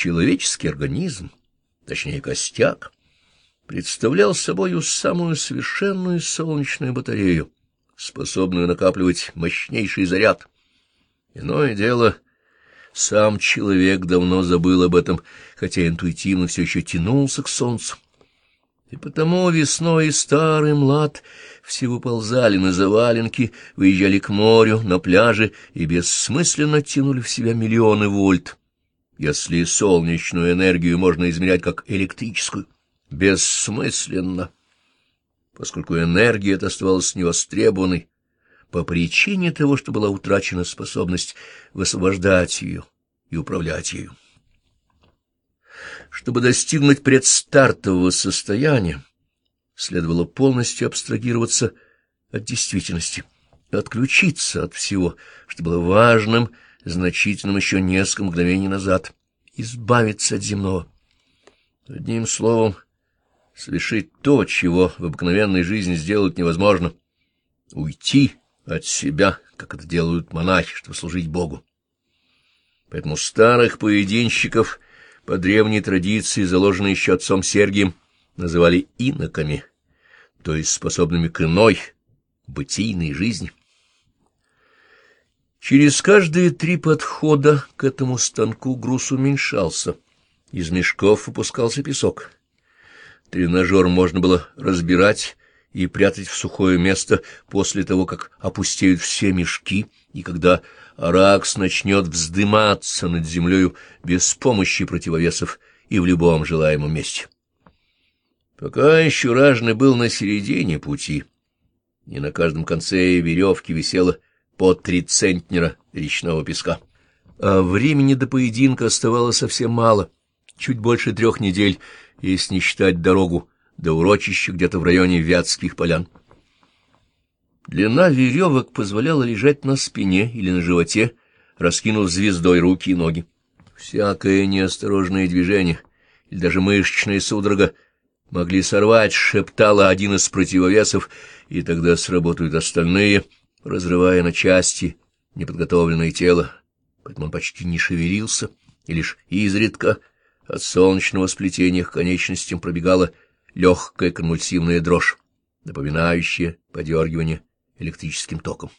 Человеческий организм, точнее костяк, представлял собою самую совершенную солнечную батарею, способную накапливать мощнейший заряд. Иное дело, сам человек давно забыл об этом, хотя интуитивно все еще тянулся к солнцу. И потому весной старый млад все выползали на заваленки, выезжали к морю, на пляже и бессмысленно тянули в себя миллионы вольт. Если солнечную энергию можно измерять как электрическую, бессмысленно, поскольку энергия эта оставалась невостребованной по причине того, что была утрачена способность высвобождать ее и управлять ею. Чтобы достигнуть предстартового состояния, следовало полностью абстрагироваться от действительности, отключиться от всего, что было важным, значительным еще несколько мгновений назад, избавиться от земного. Одним словом, совершить то, чего в обыкновенной жизни сделать невозможно — уйти от себя, как это делают монахи, чтобы служить Богу. Поэтому старых поединщиков по древней традиции, заложенной еще отцом Сергием, называли иноками, то есть способными к иной, бытийной жизни. Через каждые три подхода к этому станку груз уменьшался, из мешков выпускался песок. Тренажер можно было разбирать и прятать в сухое место после того, как опустеют все мешки, и когда Аракс начнет вздыматься над землею без помощи противовесов и в любом желаемом месте. Пока еще ражный был на середине пути, и на каждом конце веревки висело по три центнера речного песка. А времени до поединка оставалось совсем мало, чуть больше трех недель, если не считать дорогу до урочища где-то в районе Вятских полян. Длина веревок позволяла лежать на спине или на животе, раскинув звездой руки и ноги. Всякое неосторожное движение или даже мышечная судорога могли сорвать, шептала один из противовесов, и тогда сработают остальные, разрывая на части неподготовленное тело, поэтому он почти не шевелился, и лишь изредка от солнечного сплетения к конечностям пробегала легкая конвульсивная дрожь, напоминающая подергивание электрическим током.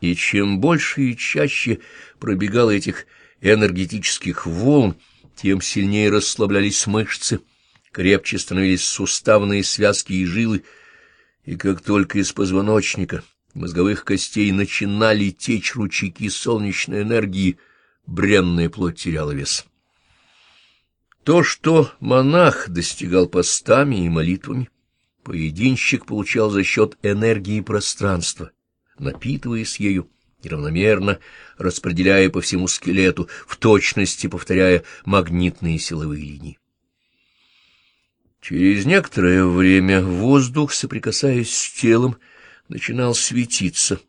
И чем больше и чаще пробегало этих энергетических волн, тем сильнее расслаблялись мышцы, крепче становились суставные связки и жилы, и как только из позвоночника, мозговых костей начинали течь ручейки солнечной энергии, бренная плоть теряла вес. То, что монах достигал постами и молитвами, поединщик получал за счет энергии пространства, напитываясь ею и равномерно распределяя по всему скелету, в точности повторяя магнитные силовые линии. Через некоторое время воздух, соприкасаясь с телом, начинал светиться,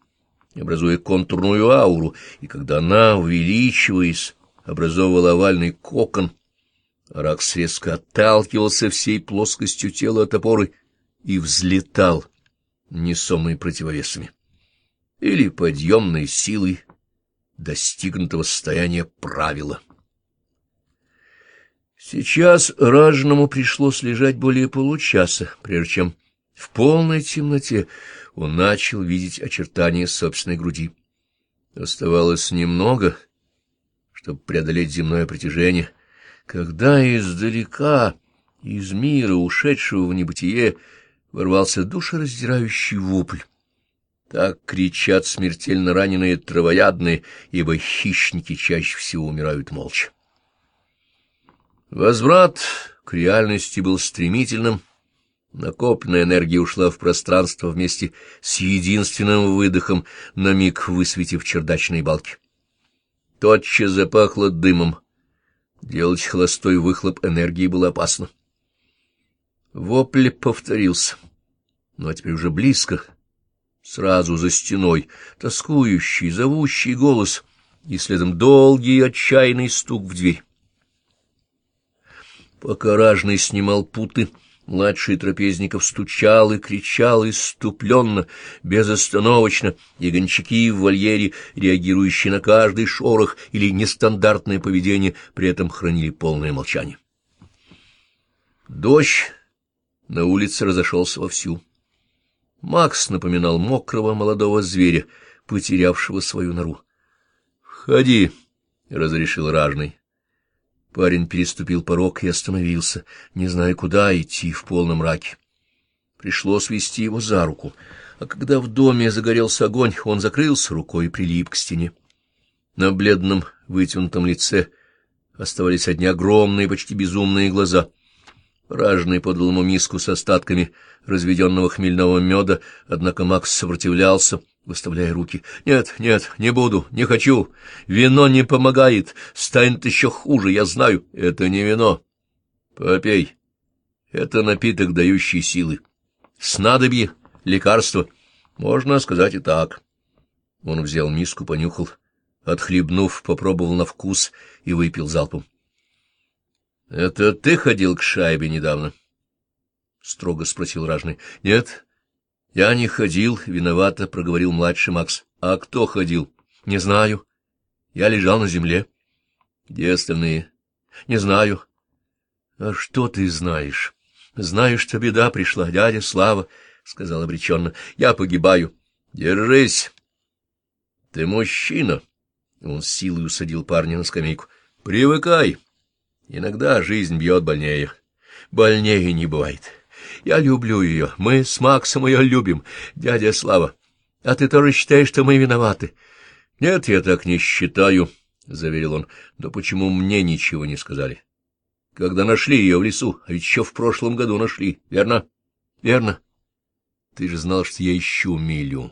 образуя контурную ауру, и когда она, увеличиваясь, образовывала овальный кокон — Ракс резко отталкивался всей плоскостью тела от опоры и взлетал, несомый противовесами, или подъемной силой достигнутого состояния правила. Сейчас ражному пришлось лежать более получаса, прежде чем в полной темноте он начал видеть очертания собственной груди. Оставалось немного, чтобы преодолеть земное притяжение, когда издалека, из мира, ушедшего в небытие, ворвался душераздирающий вопль. Так кричат смертельно раненые травоядные, ибо хищники чаще всего умирают молча. Возврат к реальности был стремительным. Накопленная энергия ушла в пространство вместе с единственным выдохом, на миг высветив чердачные балки. Тотчас запахло дымом, Делать холостой выхлоп энергии было опасно. Вопль повторился, но теперь уже близко, сразу за стеной, тоскующий, зовущий голос, и следом долгий отчаянный стук в дверь. Пока ражный снимал путы Младший трапезников стучал и кричал иступленно, безостановочно, и гончаки в вольере, реагирующие на каждый шорох или нестандартное поведение, при этом хранили полное молчание. Дождь на улице разошелся вовсю. Макс напоминал мокрого молодого зверя, потерявшего свою нору. — Входи, — разрешил ражный. Парень переступил порог и остановился, не зная, куда идти в полном мраке. Пришлось вести его за руку, а когда в доме загорелся огонь, он закрылся рукой и прилип к стене. На бледном, вытянутом лице оставались одни огромные, почти безумные глаза. Ражный подал ему миску с остатками разведенного хмельного меда, однако Макс сопротивлялся, выставляя руки. — Нет, нет, не буду, не хочу. Вино не помогает, станет еще хуже, я знаю. Это не вино. Попей. Это напиток, дающий силы. Снадобье, лекарство. Можно сказать и так. Он взял миску, понюхал, отхлебнув, попробовал на вкус и выпил залпом. — Это ты ходил к шайбе недавно? — строго спросил ражный. — Нет, я не ходил, виновато, — проговорил младший Макс. — А кто ходил? — Не знаю. Я лежал на земле. — Где остальные? — Не знаю. — А что ты знаешь? — Знаю, что беда пришла, дядя Слава, — сказал обреченно. — Я погибаю. — Держись. — Ты мужчина. Он с силой усадил парня на скамейку. — Привыкай. Иногда жизнь бьет больнее. Больнее не бывает. — я люблю ее. Мы с Максом ее любим, дядя Слава. А ты тоже считаешь, что мы виноваты? — Нет, я так не считаю, — заверил он. — Но почему мне ничего не сказали? Когда нашли ее в лесу, а ведь еще в прошлом году нашли, верно? — Верно. Ты же знал, что я ищу Милю.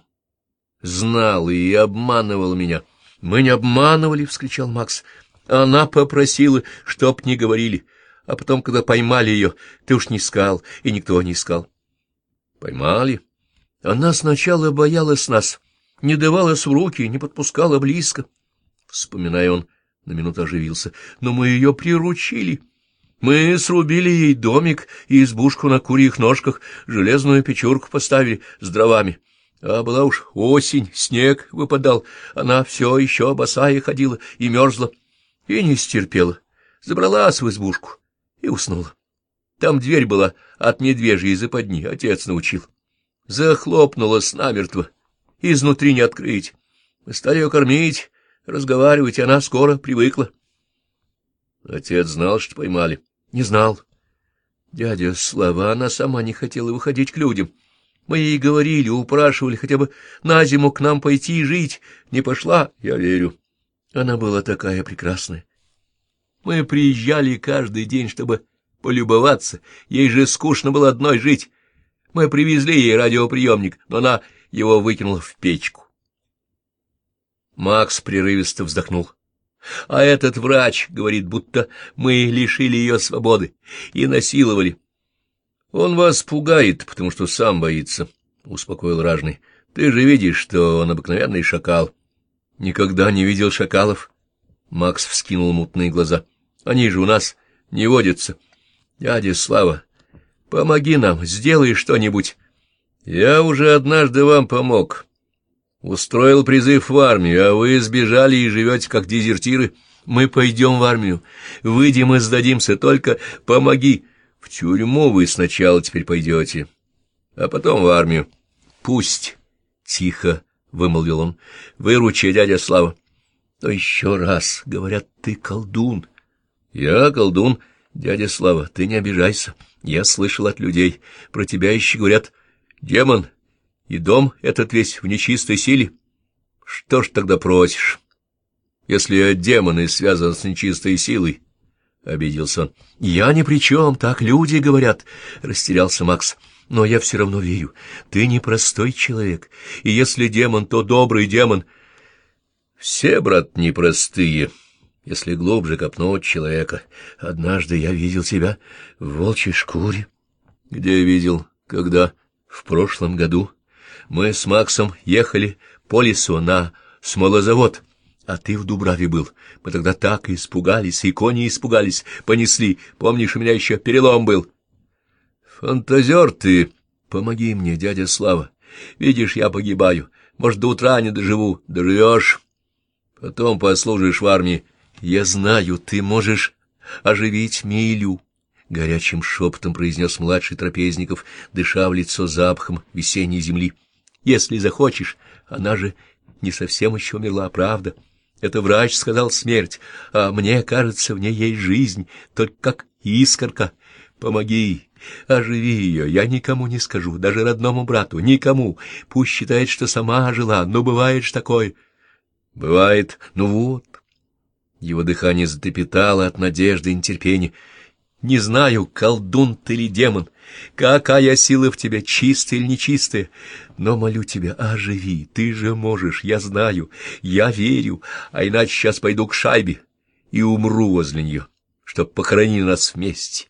Знал и обманывал меня. — Мы не обманывали, — вскричал Макс. Она попросила, чтоб не говорили а потом, когда поймали ее, ты уж не искал, и никто не искал. Поймали. Она сначала боялась нас, не давалась в руки, не подпускала близко. Вспоминая он, на минуту оживился. Но мы ее приручили. Мы срубили ей домик и избушку на курьих ножках, железную печурку поставили с дровами. А была уж осень, снег выпадал, она все еще босая ходила и мерзла, и не стерпела. Забралась в избушку и уснула. Там дверь была от медвежьей западни, отец научил. Захлопнулась намертво, изнутри не открыть. Мы стали ее кормить, разговаривать, она скоро привыкла. Отец знал, что поймали. Не знал. Дядя Слава, она сама не хотела выходить к людям. Мы ей говорили, упрашивали хотя бы на зиму к нам пойти и жить. Не пошла, я верю. Она была такая прекрасная. Мы приезжали каждый день, чтобы полюбоваться. Ей же скучно было одной жить. Мы привезли ей радиоприемник, но она его выкинула в печку. Макс прерывисто вздохнул. А этот врач говорит, будто мы лишили ее свободы и насиловали. Он вас пугает, потому что сам боится, — успокоил ражный. Ты же видишь, что он обыкновенный шакал. Никогда не видел шакалов. Макс вскинул мутные глаза. Они же у нас не водятся. Дядя Слава, помоги нам, сделай что-нибудь. Я уже однажды вам помог. Устроил призыв в армию, а вы сбежали и живете как дезертиры. Мы пойдем в армию, выйдем и сдадимся, только помоги. В тюрьму вы сначала теперь пойдете, а потом в армию. Пусть, — тихо вымолвил он, — выручи, дядя Слава. Но еще раз, говорят, ты колдун. Я колдун, дядя Слава, ты не обижайся. Я слышал от людей. Про тебя еще говорят демон, и дом этот весь в нечистой силе. Что ж тогда просишь, если я демон и связан с нечистой силой? — обиделся он. — Я ни при чем, так люди говорят, — растерялся Макс. — Но я все равно верю. Ты непростой человек, и если демон, то добрый демон. — Все, брат, непростые, — если глубже копнуть человека. Однажды я видел тебя в волчьей шкуре. Где видел? Когда? В прошлом году. Мы с Максом ехали по лесу на смолозавод, а ты в Дубраве был. Мы тогда так испугались, и кони испугались, понесли. Помнишь, у меня еще перелом был? Фантазер ты! Помоги мне, дядя Слава. Видишь, я погибаю. Может, до утра не доживу. Доживешь. Потом послужишь в армии. Я знаю, ты можешь оживить Милю. Горячим шепотом произнес младший трапезников, дыша в лицо запахом весенней земли. Если захочешь, она же не совсем еще умерла, правда? Это врач сказал смерть, а мне кажется, в ней есть жизнь, только как искорка. Помоги, оживи ее, я никому не скажу, даже родному брату, никому. Пусть считает, что сама жила, но бывает ж такое. Бывает, ну вот. Его дыхание затрепетало от надежды и нетерпения. Не знаю, колдун ты или демон, какая сила в тебе, чистая или нечистая, но молю тебя, оживи, ты же можешь, я знаю, я верю, а иначе сейчас пойду к шайбе и умру возле нее, чтоб похоронили нас вместе.